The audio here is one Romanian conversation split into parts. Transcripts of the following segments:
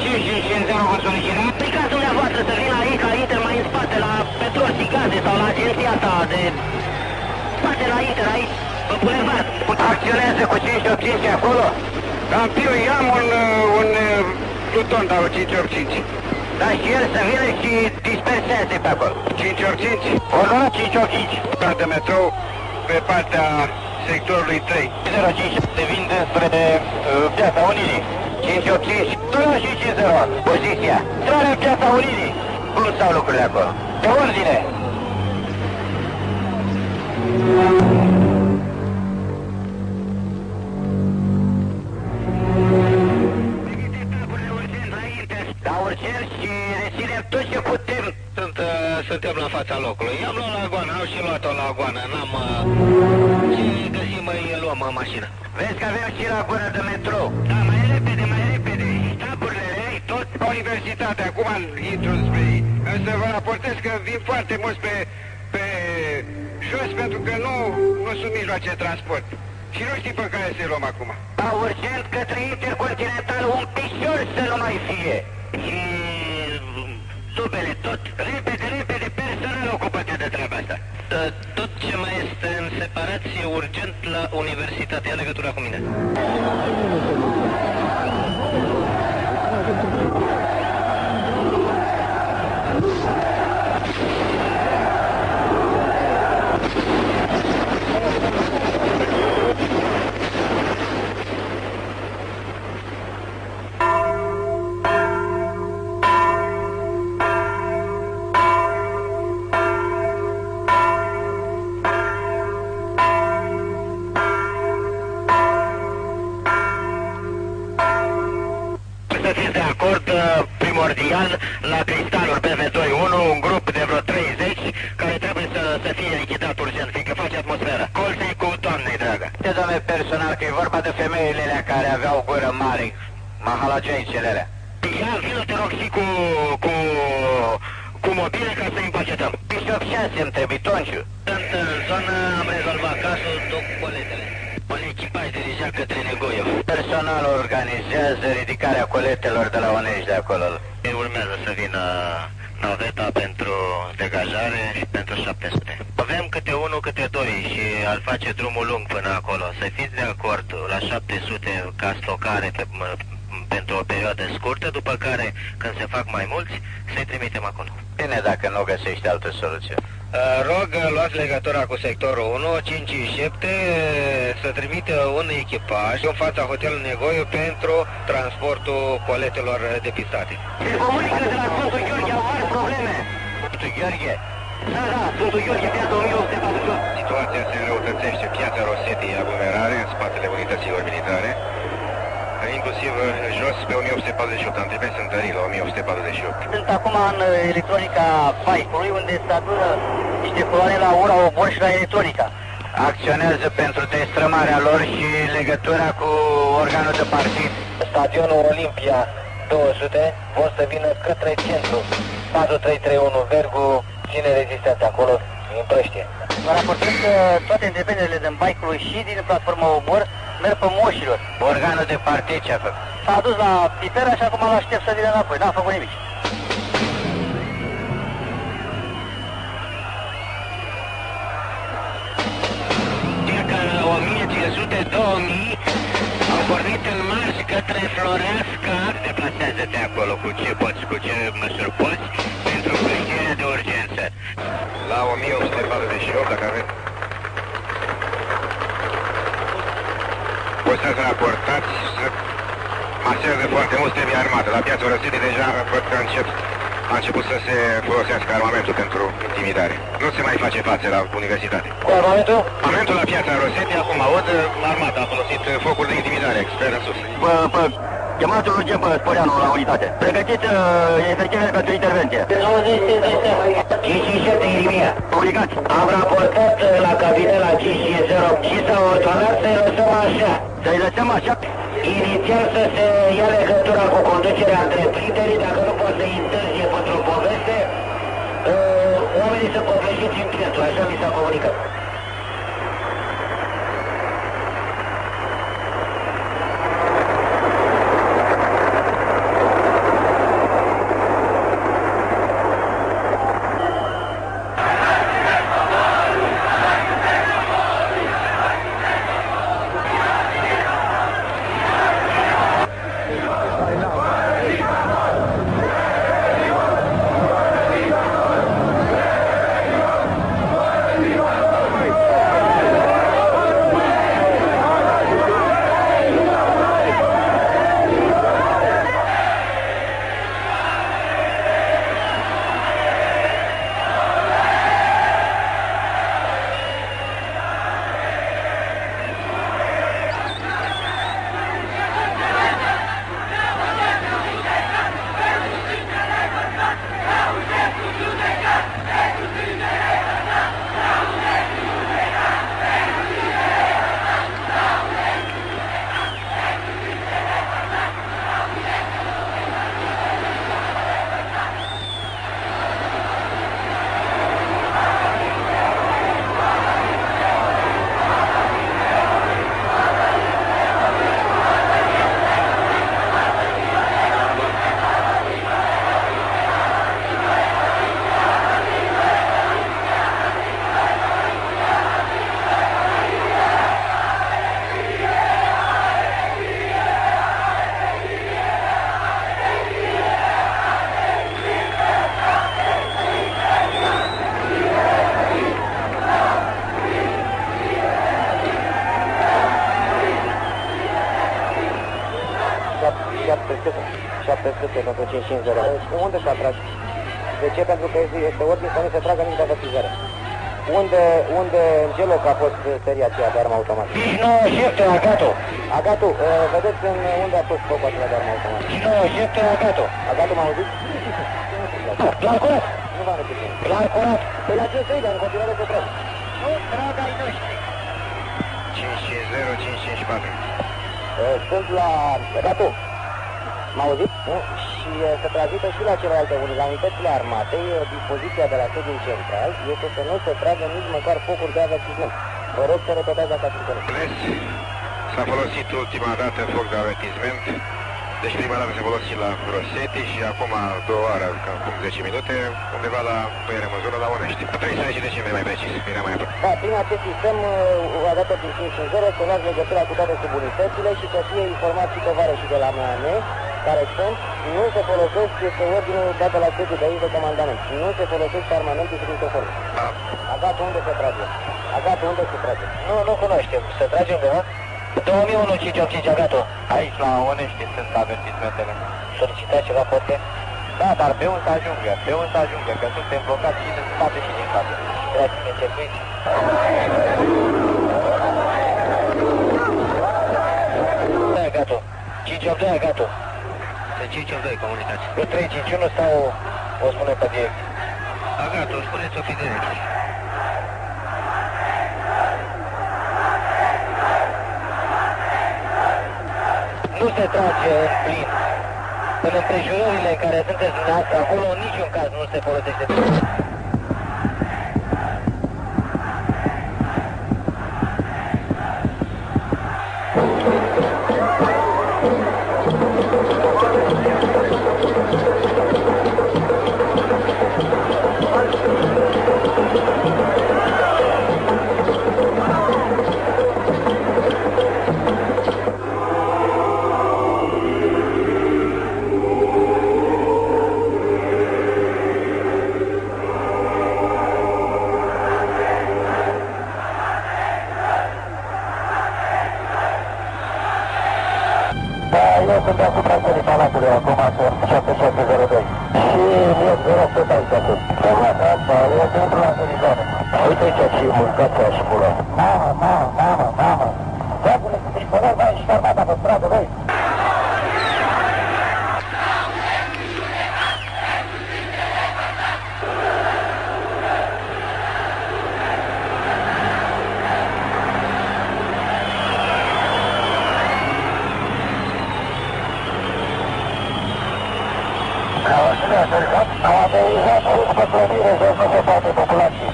5550 vă solicitat. Stricați dumneavoastră să vină aici, la Inter, mai în spate, la Petrol și Gaze sau la agenția asta de... Spate la Inter, aici, pe bulevard. Acționează cu 585 acolo? Campiu, eu am un, uh, un uh, pluton, dar o 585. Da, și el să vină și disperseze pe acolo. 585? O lună 585. Partea metrou pe partea sectorului 3. 05 se vinde spre uh, Piața Unirii. 585. Până și 50. Poziția. Intrare în Piața Unirii. Cum stau lucrurile acolo? De ordine. Da, urgent și reținem tot ce putem. Sunt, uh, suntem la fața locului. I-am luat la goană, am și luat-o la goană. N-am... Uh, ce găsim, îi luăm în mașină. Vezi că avem și lagună de metrou. Da, la universitate. Acum intru spre ei. Însă vă raportez că vin foarte mulți pe, pe jos pentru că nu, nu sunt mijloace de transport. Și nu știi pe care să luăm acum. Da, urgent către Intercontinental un pișor să nu mai fie. Și subele tot. Repede, repede, personal ocupate de treaba asta. Tot ce mai este în separație urgent la universitate, ia legătura cu mine. Să fiți de acord, uh, primordial, la cristaluri BV21, un grup de vreo 30 care trebuie să, să fie lichidat urgent, fiindcă face atmosferă. Colții cu doamnei dragă. De doamne personal, că e vorba de femeile alea care aveau gură mare, mahalageicele alea. Ia, vină te rog și cu, cu, cu mobile ca să împacetăm. Bishop 6 îmi trebuie, Tonciu. Sunt în zonă, am rezolvat cazul, duc coletele. Un echipaj dirijat către Negoiev. Personal organizează ridicarea coletelor de la Onești de acolo. Ei urmează să vină naveta pentru degajare și pentru 700. Avem câte unul, câte doi și al face drumul lung până acolo. Să fiți de acord la 700 ca stocare pe, m- pentru o perioadă scurtă, după care, când se fac mai mulți, să-i trimitem acolo. Bine dacă nu găsești altă soluție. Uh, Rog, luați legătura cu sectorul 1, 5 și 7, să trimită un echipaj în fața hotelului Negoiu pentru transportul coletelor depistate. Se comunică de la Sfântul Gheorghe, au mari probleme. Sfântul Gheorghe? Da, da, Sfântul Gheorghe, piața 1848. Situația se înrăutățește piața Rosetei aglomerare în spatele unităților militare, inclusiv jos pe 1848, am trimis întării la 1848. Sunt acum în electronica bike-ului, unde se adună niște coloane la ura, obor și la electronica. Acționează pentru destrămarea lor și legătura cu organul de partid. Stadionul Olimpia 200 vor să vină către centru. 4331 Vergu ține rezistența acolo, împrăștie. Vă raportez că toate întreprinderile din bike și din platforma Obor merg pe moșilor. Organul de partid ce a făcut? S-a dus la Pipera și acum l aștept să vină înapoi. N-a făcut nimic. Circa 1500-2000 au pornit în marș către Floreasca. Deplasează-te acolo cu ce poți, cu ce măsuri poți, 1848, dacă aveți. Poți să raportați să masează foarte mult trebuie armată. La piața Răsării deja văd că încep, a început să se folosească armamentul pentru intimidare. Nu se mai face față la universitate. Cu armamentul? Armamentul la piața Rosetti, acum aud, armata a folosit focul de intimidare, expert în sus. Bă, bă, chemați urgent pe Sporeanu la unitate. Pregătiți uh, efectivele pentru intervenție. 57 Irimia. Comunicați. Am raportat uh, la cabinet la 550 și s-a ordonat să-i lăsăm așa. Să-i lăsăm așa? Inițial să se ia legătura cu conducerea întreprinderii, dacă nu poate să interzie pentru poveste, uh, oamenii să povestiți în centru, așa mi s-a comunicat. 700 pentru 550. Unde s-a tras? De ce? Pentru că este, este ordine să nu se tragă nici de avertizare. Unde, unde în ce loc a fost seria aceea de armă automată? 97, Agato. Agatu, uh, vedeți în unde a fost focul acela de armă automată? 97, Agato. Agatu m-a auzit? La curat. Nu v-am repetit. La curat. Păi la ce să dar în continuare se trage. Nu trag ai noștri. 550, 554. Uh, Sunt la Agatu. M-a auzit? Nu? Și uh, să transmită și la celelalte unități, la unitățile armatei, uh, dispoziția de la sediul central este să nu se tragă nici măcar focuri de avertisment. Vă rog să repetați dacă ați înțeles. Înțeles? S-a folosit ultima dată foc de avertisment. Deci prima dată se folosit la Rosetti și acum a doua oară, cam acum 10 minute, undeva la, nu era în zonă, la Onești. La 30 decembrie mai precis, era mai aproape. Da, prin acest sistem, uh, odată prin 550, să luați legătura cu toate subunitățile și să fie informați și pe vară și de la MAN, care sunt, nu se folosesc, este ordinul dat la sediu de aici de comandament. Nu se folosesc armamentul și uniforme. Da. Agat unde se trage? Agat unde se trage? Nu, nu cunoaștem. Se trage undeva? 2001 585 Agato. Aici la Onești sunt avertismentele. Solicitați ceva poate? Da, dar pe un să ajungă, pe un să ajungă, că suntem blocați și din spate și din spate. Trebuie să ne încercuiți. Da, Agato. 582 Agato. Sunt 582 comunicați. Pe 351 sau o spune pe direct? Agato, spuneți-o fi direct. nu se trage în plin. În împrejurările în care sunteți dumneavoastră, acolo în niciun caz nu se folosește. Da, eu sunt deasupra sării Palatului, acum sunt 7702. Și eu vreau să dai de acum. Frumată asta, eu sunt la Sărizonă. Uite ce și mâncați așa pula. Mamă, mamă, mamă, mamă. Dragule, sunt tricolor, vai și armata pe stradă, voi. Au aterizat, au aterizat, au făcut plămire, s-au făcut toate populații.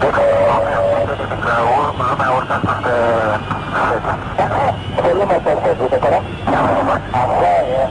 Cred că lumea urcat peste sete. Pe lumea pe sete, de care? Așa e,